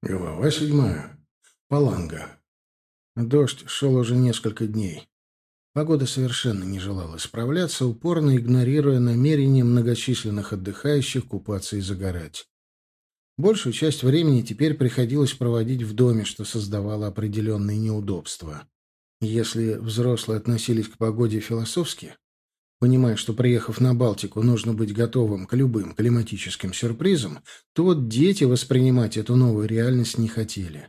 Глава седьмая. Паланга. Дождь шел уже несколько дней. Погода совершенно не желала справляться, упорно игнорируя намерения многочисленных отдыхающих купаться и загорать. Большую часть времени теперь приходилось проводить в доме, что создавало определенные неудобства. Если взрослые относились к погоде философски, Понимая, что, приехав на Балтику, нужно быть готовым к любым климатическим сюрпризам, то вот дети воспринимать эту новую реальность не хотели.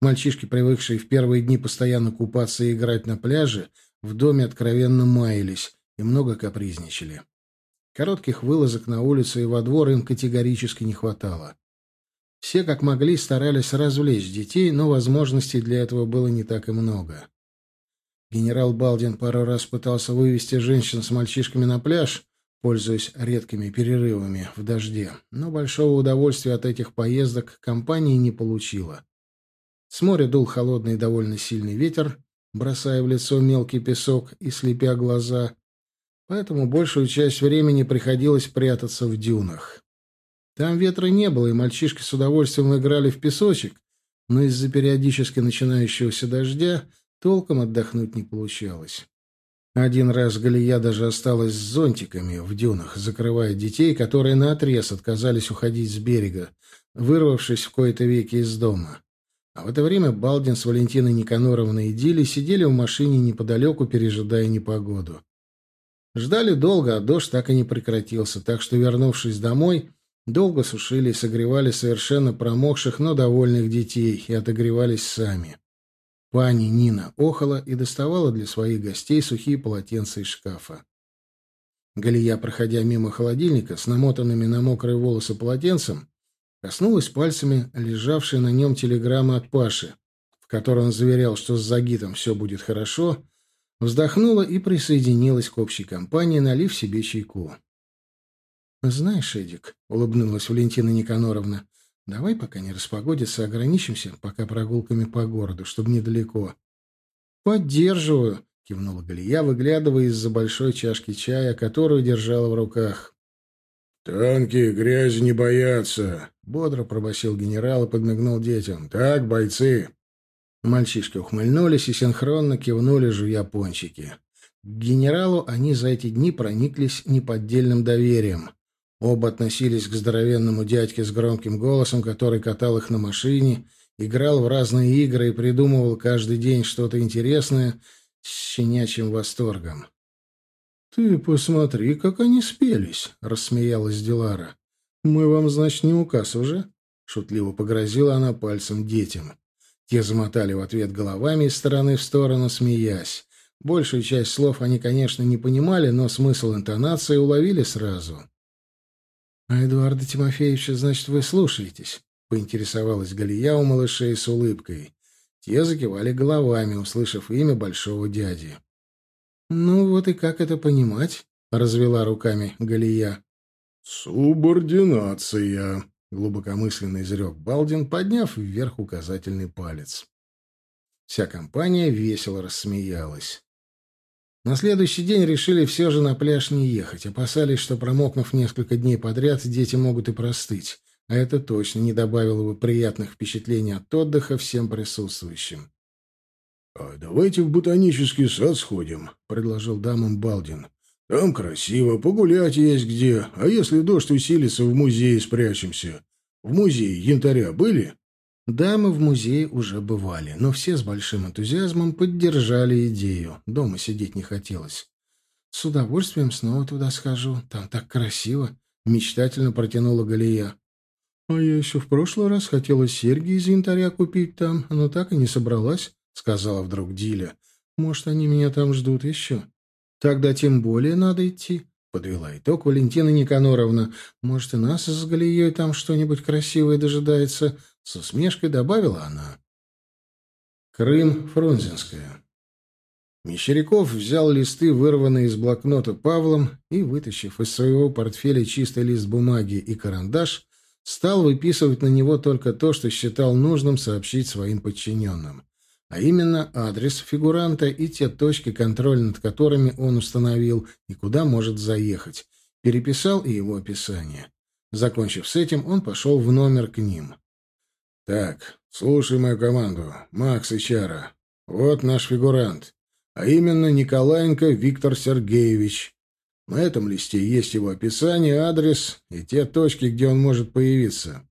Мальчишки, привыкшие в первые дни постоянно купаться и играть на пляже, в доме откровенно маялись и много капризничали. Коротких вылазок на улицу и во двор им категорически не хватало. Все, как могли, старались развлечь детей, но возможностей для этого было не так и много. Генерал Балдин пару раз пытался вывести женщин с мальчишками на пляж, пользуясь редкими перерывами в дожде, но большого удовольствия от этих поездок компания не получила. С моря дул холодный и довольно сильный ветер, бросая в лицо мелкий песок и слепя глаза, поэтому большую часть времени приходилось прятаться в дюнах. Там ветра не было, и мальчишки с удовольствием играли в песочек, но из-за периодически начинающегося дождя Толком отдохнуть не получалось. Один раз Галия даже осталась с зонтиками в дюнах, закрывая детей, которые наотрез отказались уходить с берега, вырвавшись в кои-то веки из дома. А в это время Балдин с Валентиной Никаноровной и Дили сидели в машине неподалеку, пережидая непогоду. Ждали долго, а дождь так и не прекратился, так что, вернувшись домой, долго сушили и согревали совершенно промокших, но довольных детей и отогревались сами. Пани Нина охала и доставала для своих гостей сухие полотенца из шкафа. Галия, проходя мимо холодильника с намотанными на мокрые волосы полотенцем, коснулась пальцами лежавшей на нем телеграммы от Паши, в которой он заверял, что с Загитом все будет хорошо, вздохнула и присоединилась к общей компании, налив себе чайку. «Знаешь, Эдик», — улыбнулась Валентина Никаноровна, Давай, пока не распогодится, ограничимся пока прогулками по городу, чтобы недалеко. Поддерживаю, кивнула Галия, выглядывая из-за большой чашки чая, которую держала в руках. «Танки грязи не боятся», — бодро пробасил генерал и подмигнул детям. «Так, бойцы!» Мальчишки ухмыльнулись и синхронно кивнули, жуя пончики. К генералу они за эти дни прониклись неподдельным доверием. Оба относились к здоровенному дядьке с громким голосом, который катал их на машине, играл в разные игры и придумывал каждый день что-то интересное с щенячьим восторгом. «Ты посмотри, как они спелись!» — рассмеялась Дилара. «Мы вам, значит, не указ уже?» — шутливо погрозила она пальцем детям. Те замотали в ответ головами из стороны в сторону, смеясь. Большую часть слов они, конечно, не понимали, но смысл интонации уловили сразу. «А Эдуарда Тимофеевича, значит, вы слушаетесь?» — поинтересовалась Галия у малышей с улыбкой. Те закивали головами, услышав имя большого дяди. «Ну вот и как это понимать?» — развела руками Галия. «Субординация», — глубокомысленно изрек Балдин, подняв вверх указательный палец. Вся компания весело рассмеялась. На следующий день решили все же на пляж не ехать. Опасались, что, промокнув несколько дней подряд, дети могут и простыть. А это точно не добавило бы приятных впечатлений от отдыха всем присутствующим. «А давайте в ботанический сад сходим», — предложил дамам Балдин. «Там красиво, погулять есть где. А если дождь усилится, в музее спрячемся. В музее янтаря были?» Дамы в музее уже бывали, но все с большим энтузиазмом поддержали идею. Дома сидеть не хотелось. «С удовольствием снова туда схожу. Там так красиво», — мечтательно протянула Галия. «А я еще в прошлый раз хотела серьги из янтаря купить там, но так и не собралась», — сказала вдруг Диля. «Может, они меня там ждут еще?» «Тогда тем более надо идти», — подвела итог Валентина Никаноровна. «Может, и нас с Галией там что-нибудь красивое дожидается?» С усмешкой добавила она. Крым, Фрунзенская. Мещеряков взял листы, вырванные из блокнота Павлом, и, вытащив из своего портфеля чистый лист бумаги и карандаш, стал выписывать на него только то, что считал нужным сообщить своим подчиненным, а именно адрес фигуранта и те точки контроля, над которыми он установил и куда может заехать, переписал и его описание. Закончив с этим, он пошел в номер к ним. Так, слушай мою команду. Макс и Чара. Вот наш фигурант. А именно Николаенко Виктор Сергеевич. На этом листе есть его описание, адрес и те точки, где он может появиться.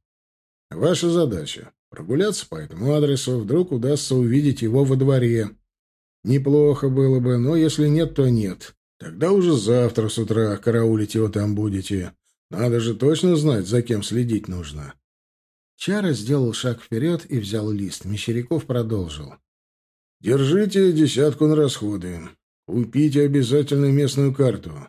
Ваша задача — прогуляться по этому адресу, вдруг удастся увидеть его во дворе. Неплохо было бы, но если нет, то нет. Тогда уже завтра с утра караулить его там будете. Надо же точно знать, за кем следить нужно. Чара сделал шаг вперед и взял лист. Мещеряков продолжил. «Держите десятку на расходы. Купите обязательно местную карту.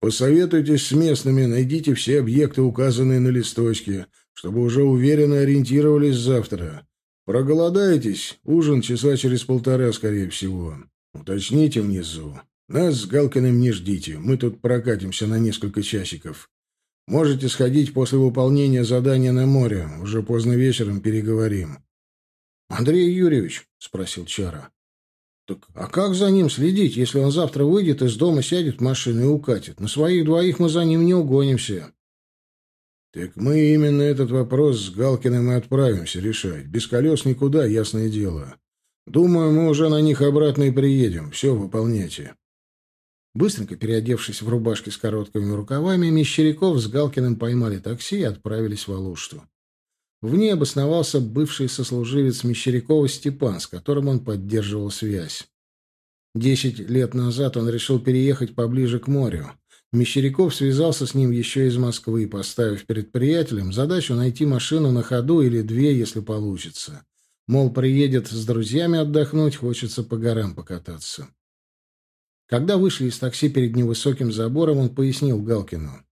Посоветуйтесь с местными, найдите все объекты, указанные на листочке, чтобы уже уверенно ориентировались завтра. Проголодаетесь, ужин часа через полтора, скорее всего. Уточните внизу. Нас с Галкиным не ждите, мы тут прокатимся на несколько часиков. Можете сходить после выполнения задания на море. Уже поздно вечером переговорим. — Андрей Юрьевич, — спросил Чара, — так а как за ним следить, если он завтра выйдет из дома, сядет в машину и укатит? На своих двоих мы за ним не угонимся. — Так мы именно этот вопрос с Галкиным и отправимся решать. Без колес никуда, ясное дело. Думаю, мы уже на них обратно и приедем. Все выполняйте. Быстренько переодевшись в рубашки с короткими рукавами, Мещеряков с Галкиным поймали такси и отправились в Алушту. В ней обосновался бывший сослуживец Мещерякова Степан, с которым он поддерживал связь. Десять лет назад он решил переехать поближе к морю. Мещеряков связался с ним еще из Москвы, поставив перед приятелем задачу найти машину на ходу или две, если получится. Мол, приедет с друзьями отдохнуть, хочется по горам покататься. Когда вышли из такси перед невысоким забором, он пояснил Галкину.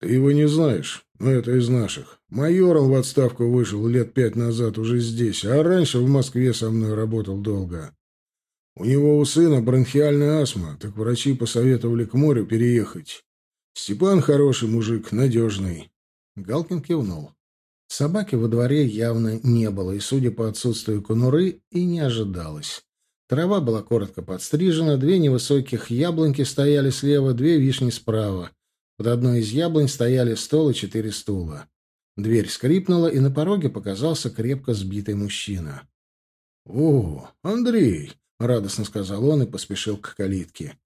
«Ты его не знаешь, но это из наших. Майором в отставку вышел лет пять назад уже здесь, а раньше в Москве со мной работал долго. У него у сына бронхиальная астма, так врачи посоветовали к морю переехать. Степан хороший мужик, надежный». Галкин кивнул. Собаки во дворе явно не было, и, судя по отсутствию конуры, и не ожидалось. Трава была коротко подстрижена, две невысоких яблоньки стояли слева, две вишни справа. Под одной из яблонь стояли стол и четыре стула. Дверь скрипнула, и на пороге показался крепко сбитый мужчина. — О, Андрей! — радостно сказал он и поспешил к калитке.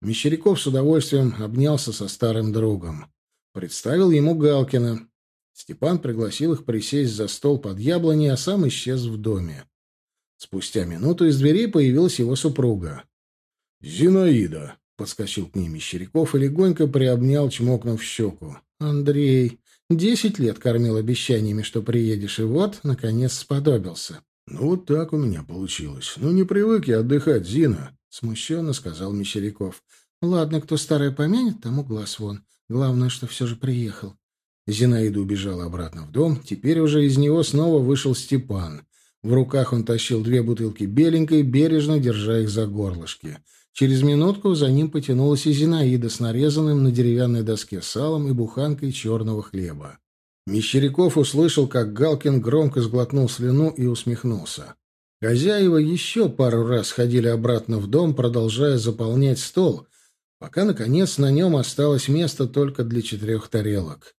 Мещеряков с удовольствием обнялся со старым другом. Представил ему Галкина. Степан пригласил их присесть за стол под яблоней, а сам исчез в доме. Спустя минуту из дверей появилась его супруга. «Зинаида!» — подскочил к ней Мещеряков и легонько приобнял, чмокнув щеку. «Андрей, десять лет кормил обещаниями, что приедешь, и вот, наконец, сподобился». «Ну, вот так у меня получилось. Ну, не привык я отдыхать, Зина», — смущенно сказал Мещеряков. «Ладно, кто старое помянет, тому глаз вон. Главное, что все же приехал». Зинаида убежала обратно в дом. Теперь уже из него снова вышел Степан. В руках он тащил две бутылки беленькой, бережно держа их за горлышки. Через минутку за ним потянулась и Зинаида с нарезанным на деревянной доске салом и буханкой черного хлеба. Мещеряков услышал, как Галкин громко сглотнул слюну и усмехнулся. Хозяева еще пару раз ходили обратно в дом, продолжая заполнять стол, пока, наконец, на нем осталось место только для четырех тарелок.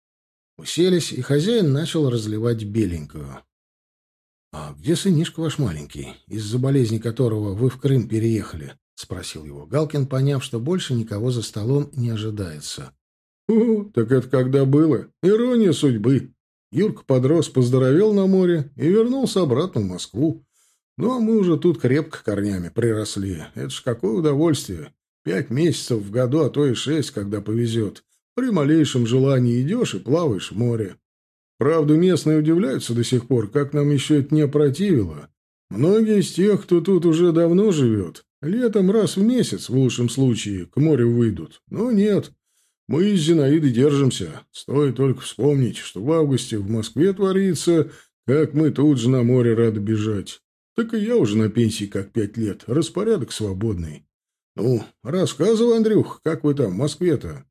Уселись, и хозяин начал разливать беленькую. «А где сынишка ваш маленький, из-за болезни которого вы в Крым переехали?» — спросил его Галкин, поняв, что больше никого за столом не ожидается. «О, так это когда было? Ирония судьбы!» Юрка подрос, поздоровел на море и вернулся обратно в Москву. Ну, а мы уже тут крепко корнями приросли. Это ж какое удовольствие. Пять месяцев в году, а то и шесть, когда повезет. При малейшем желании идешь и плаваешь в море. Правда, местные удивляются до сих пор, как нам еще это не опротивило. Многие из тех, кто тут уже давно живет, летом раз в месяц, в лучшем случае, к морю выйдут. Но нет, мы из Зинаиды держимся. Стоит только вспомнить, что в августе в Москве творится, как мы тут же на море рады бежать. Так и я уже на пенсии как пять лет, распорядок свободный. Ну, рассказывай, Андрюх, как вы там в Москве-то?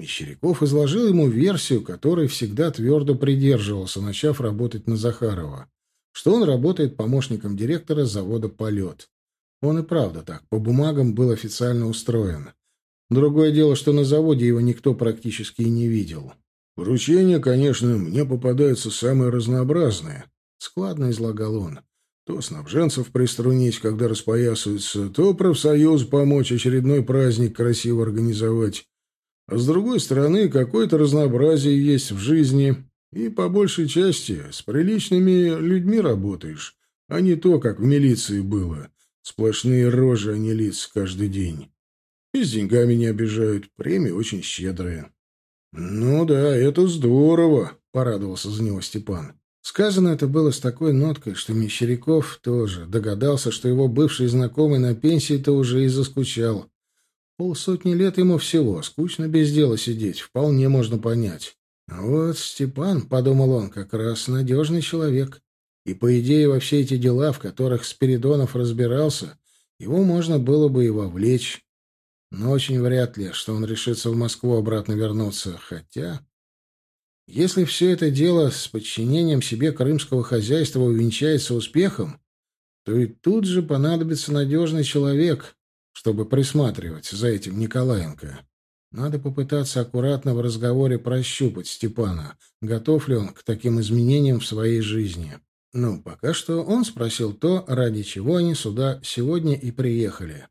Мещеряков изложил ему версию, которой всегда твердо придерживался, начав работать на Захарова, что он работает помощником директора завода «Полет». Он и правда так, по бумагам был официально устроен. Другое дело, что на заводе его никто практически и не видел. Поручения, конечно, мне попадаются самые разнообразные, — складно излагал он. То снабженцев приструнить, когда распоясываются, то профсоюз помочь очередной праздник красиво организовать. А с другой стороны, какое-то разнообразие есть в жизни, и по большей части с приличными людьми работаешь, а не то, как в милиции было. Сплошные рожи, а не лица каждый день. И с деньгами не обижают, премии очень щедрые. «Ну да, это здорово», — порадовался за него Степан. Сказано это было с такой ноткой, что Мещеряков тоже догадался, что его бывший знакомый на пенсии-то уже и заскучал. Полсотни лет ему всего, скучно без дела сидеть, вполне можно понять. А вот Степан, — подумал он, — как раз надежный человек. И, по идее, во все эти дела, в которых Спиридонов разбирался, его можно было бы и вовлечь. Но очень вряд ли, что он решится в Москву обратно вернуться. Хотя... Если все это дело с подчинением себе крымского хозяйства увенчается успехом, то и тут же понадобится надежный человек, чтобы присматривать за этим Николаенко. Надо попытаться аккуратно в разговоре прощупать Степана, готов ли он к таким изменениям в своей жизни. Ну, пока что он спросил то, ради чего они сюда сегодня и приехали.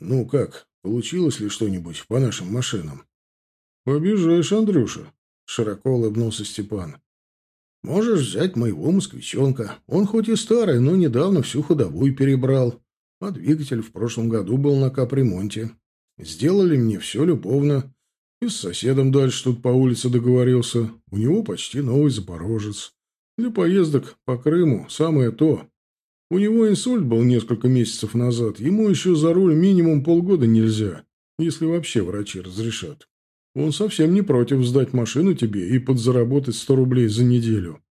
«Ну как, получилось ли что-нибудь по нашим машинам?» «Побежаешь, Андрюша», — широко улыбнулся Степан. «Можешь взять моего москвичонка. Он хоть и старый, но недавно всю ходовую перебрал, а двигатель в прошлом году был на капремонте. Сделали мне все любовно. И с соседом дальше тут по улице договорился. У него почти новый запорожец. Для поездок по Крыму самое то. У него инсульт был несколько месяцев назад. Ему еще за руль минимум полгода нельзя, если вообще врачи разрешат. Он совсем не против сдать машину тебе и подзаработать сто рублей за неделю.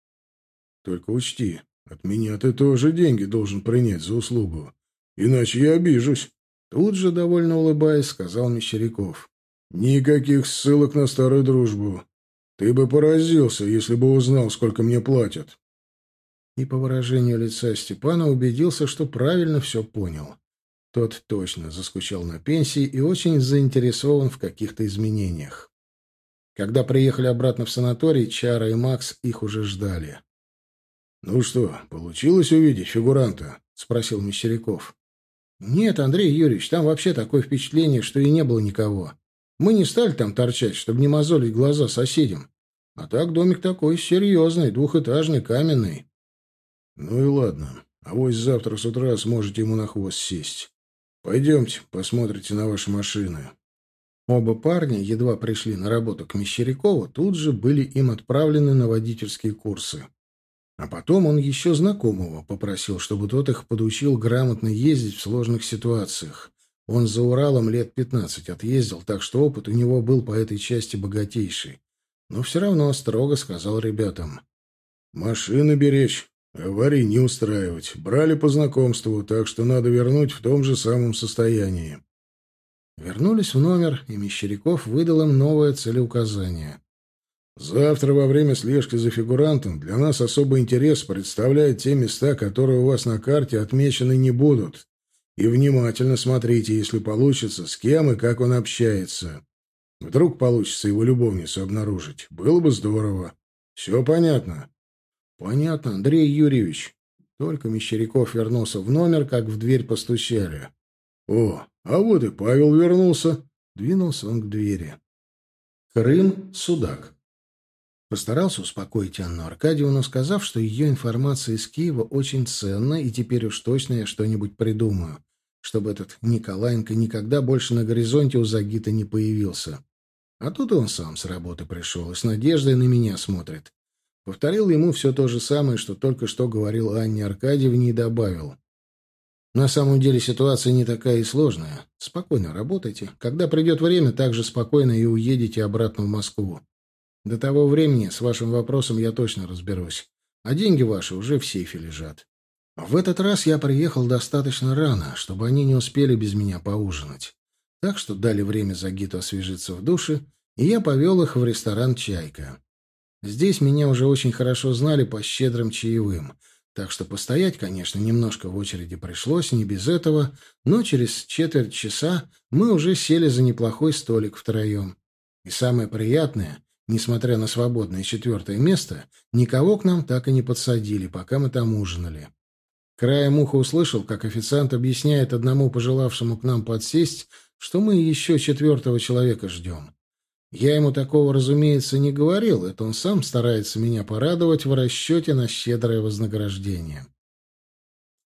Только учти, от меня ты тоже деньги должен принять за услугу. Иначе я обижусь. Тут же, довольно улыбаясь, сказал Мещеряков. Никаких ссылок на старую дружбу. Ты бы поразился, если бы узнал, сколько мне платят. И по выражению лица Степана убедился, что правильно все понял. Тот точно заскучал на пенсии и очень заинтересован в каких-то изменениях. Когда приехали обратно в санаторий, Чара и Макс их уже ждали. «Ну что, получилось увидеть фигуранта?» — спросил Мещеряков. «Нет, Андрей Юрьевич, там вообще такое впечатление, что и не было никого. Мы не стали там торчать, чтобы не мозолить глаза соседям. А так домик такой серьезный, двухэтажный, каменный. Ну и ладно. А вот завтра с утра сможете ему на хвост сесть. Пойдемте, посмотрите на ваши машины. Оба парня, едва пришли на работу к Мещерякову, тут же были им отправлены на водительские курсы. А потом он еще знакомого попросил, чтобы тот их подучил грамотно ездить в сложных ситуациях. Он за Уралом лет пятнадцать отъездил, так что опыт у него был по этой части богатейший. Но все равно строго сказал ребятам. «Машины беречь, аварий не устраивать. Брали по знакомству, так что надо вернуть в том же самом состоянии». Вернулись в номер, и Мещеряков выдал им новое целеуказание. «Завтра во время слежки за фигурантом для нас особый интерес представляют те места, которые у вас на карте отмечены не будут. И внимательно смотрите, если получится, с кем и как он общается. Вдруг получится его любовницу обнаружить. Было бы здорово. Все понятно? Понятно, Андрей Юрьевич. Только Мещеряков вернулся в номер, как в дверь постучали. О, а вот и Павел вернулся. Двинулся он к двери. Крым, Судак. Постарался успокоить Анну Аркадьевну, сказав, что ее информация из Киева очень ценна, и теперь уж точно я что-нибудь придумаю чтобы этот Николаенко никогда больше на горизонте у Загита не появился. А тут он сам с работы пришел и с надеждой на меня смотрит. Повторил ему все то же самое, что только что говорил Анне Аркадьевне и добавил. На самом деле ситуация не такая и сложная. Спокойно работайте. Когда придет время, так же спокойно и уедете обратно в Москву. До того времени с вашим вопросом я точно разберусь. А деньги ваши уже в сейфе лежат. В этот раз я приехал достаточно рано, чтобы они не успели без меня поужинать. Так что дали время Загиту освежиться в душе, и я повел их в ресторан «Чайка». Здесь меня уже очень хорошо знали по щедрым чаевым, так что постоять, конечно, немножко в очереди пришлось, не без этого, но через четверть часа мы уже сели за неплохой столик втроем. И самое приятное, Несмотря на свободное четвертое место, никого к нам так и не подсадили, пока мы там ужинали. Краем уха услышал, как официант объясняет одному пожелавшему к нам подсесть, что мы еще четвертого человека ждем. Я ему такого, разумеется, не говорил, это он сам старается меня порадовать в расчете на щедрое вознаграждение.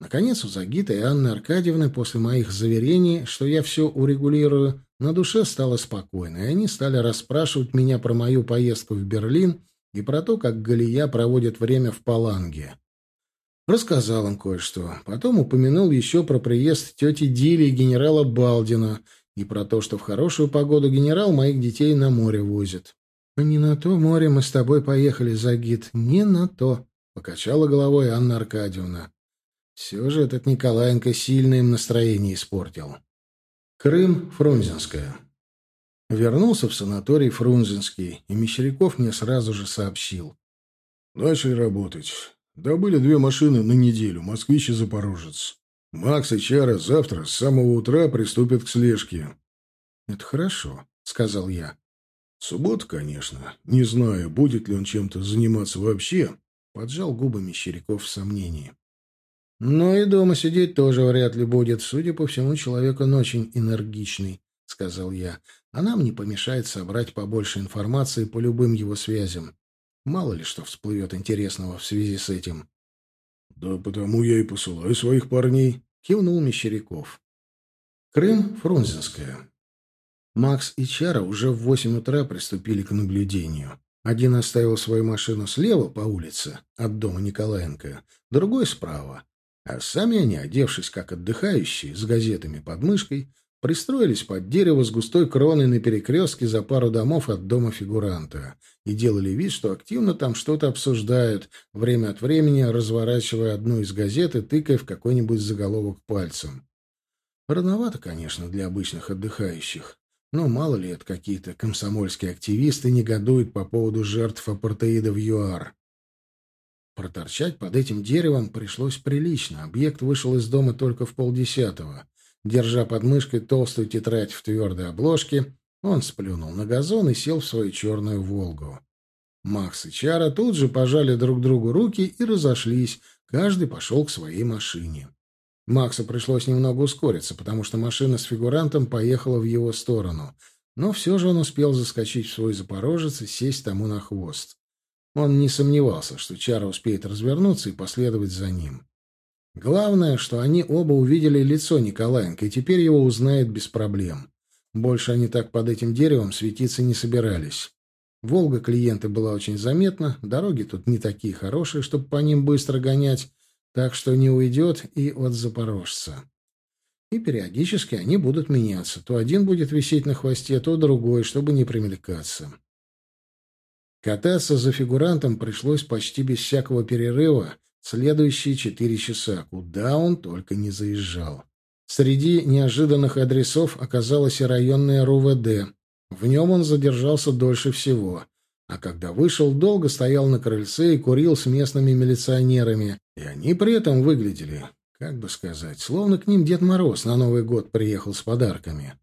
Наконец, у Загита и Анны Аркадьевны после моих заверений, что я все урегулирую, на душе стало спокойно, и они стали расспрашивать меня про мою поездку в Берлин и про то, как Галия проводит время в Паланге. Рассказал им кое-что. Потом упомянул еще про приезд тети Дили и генерала Балдина, и про то, что в хорошую погоду генерал моих детей на море возит. — Не на то море мы с тобой поехали, Загид, не на то, — покачала головой Анна Аркадьевна. Все же этот Николаенко сильно им настроение испортил. Крым, Фрунзенская. Вернулся в санаторий Фрунзенский, и Мещеряков мне сразу же сообщил. Начали работать. Добыли две машины на неделю, москвич и запорожец. Макс и Чара завтра с самого утра приступят к слежке. — Это хорошо, — сказал я. — Суббота, конечно. Не знаю, будет ли он чем-то заниматься вообще. Поджал губы Мещеряков в сомнении. — Но и дома сидеть тоже вряд ли будет. Судя по всему, человек он очень энергичный, — сказал я. А нам не помешает собрать побольше информации по любым его связям. Мало ли что всплывет интересного в связи с этим. «Да потому я и посылаю своих парней», — кивнул Мещеряков. Крым, Фрунзенская. Макс и Чара уже в восемь утра приступили к наблюдению. Один оставил свою машину слева по улице, от дома Николаенко, другой справа. А сами они, одевшись как отдыхающие, с газетами под мышкой, пристроились под дерево с густой кроной на перекрестке за пару домов от дома фигуранта и делали вид, что активно там что-то обсуждают, время от времени разворачивая одну из газет и тыкая в какой-нибудь заголовок пальцем. Рановато, конечно, для обычных отдыхающих, но мало ли это какие-то комсомольские активисты негодуют по поводу жертв апартеида в ЮАР. Проторчать под этим деревом пришлось прилично. Объект вышел из дома только в полдесятого. Держа под мышкой толстую тетрадь в твердой обложке, он сплюнул на газон и сел в свою черную «Волгу». Макс и Чара тут же пожали друг другу руки и разошлись, каждый пошел к своей машине. Максу пришлось немного ускориться, потому что машина с фигурантом поехала в его сторону, но все же он успел заскочить в свой «Запорожец» и сесть тому на хвост. Он не сомневался, что Чара успеет развернуться и последовать за ним. Главное, что они оба увидели лицо Николаенко, и теперь его узнают без проблем. Больше они так под этим деревом светиться не собирались. Волга клиента была очень заметна, дороги тут не такие хорошие, чтобы по ним быстро гонять, так что не уйдет и от запорожца. И периодически они будут меняться. То один будет висеть на хвосте, то другой, чтобы не примелькаться. Кататься за фигурантом пришлось почти без всякого перерыва, Следующие четыре часа, куда он только не заезжал. Среди неожиданных адресов оказалось и районное РУВД. В нем он задержался дольше всего. А когда вышел, долго стоял на крыльце и курил с местными милиционерами. И они при этом выглядели, как бы сказать, словно к ним Дед Мороз на Новый год приехал с подарками.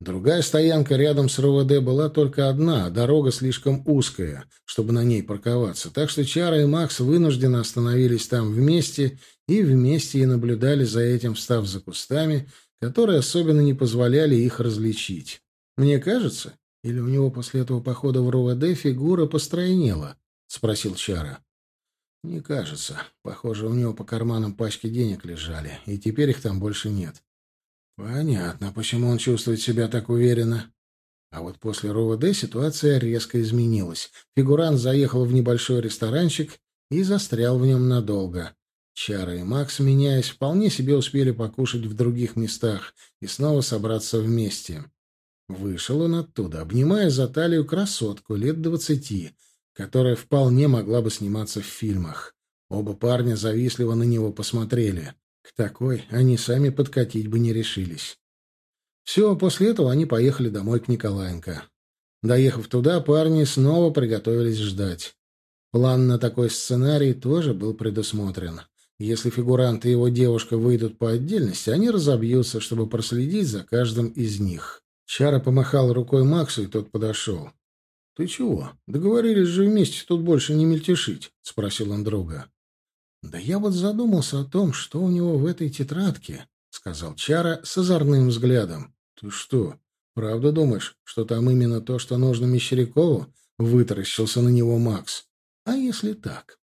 Другая стоянка рядом с РОВД была только одна, а дорога слишком узкая, чтобы на ней парковаться, так что Чара и Макс вынужденно остановились там вместе и вместе и наблюдали за этим, встав за кустами, которые особенно не позволяли их различить. Мне кажется, или у него после этого похода в РОВД фигура постройнела? — спросил Чара. — Не кажется. Похоже, у него по карманам пачки денег лежали, и теперь их там больше нет. Понятно, почему он чувствует себя так уверенно. А вот после РОВД ситуация резко изменилась. Фигурант заехал в небольшой ресторанчик и застрял в нем надолго. Чара и Макс, меняясь, вполне себе успели покушать в других местах и снова собраться вместе. Вышел он оттуда, обнимая за талию красотку лет двадцати, которая вполне могла бы сниматься в фильмах. Оба парня завистливо на него посмотрели. К такой они сами подкатить бы не решились. Все, после этого они поехали домой к Николаенко. Доехав туда, парни снова приготовились ждать. План на такой сценарий тоже был предусмотрен. Если фигурант и его девушка выйдут по отдельности, они разобьются, чтобы проследить за каждым из них. Чара помахал рукой Максу, и тот подошел. «Ты чего? Договорились же вместе тут больше не мельтешить?» — спросил Андрога. «Да я вот задумался о том, что у него в этой тетрадке», — сказал Чара с озорным взглядом. «Ты что, правда думаешь, что там именно то, что нужно Мещерякову?» — вытаращился на него Макс. «А если так?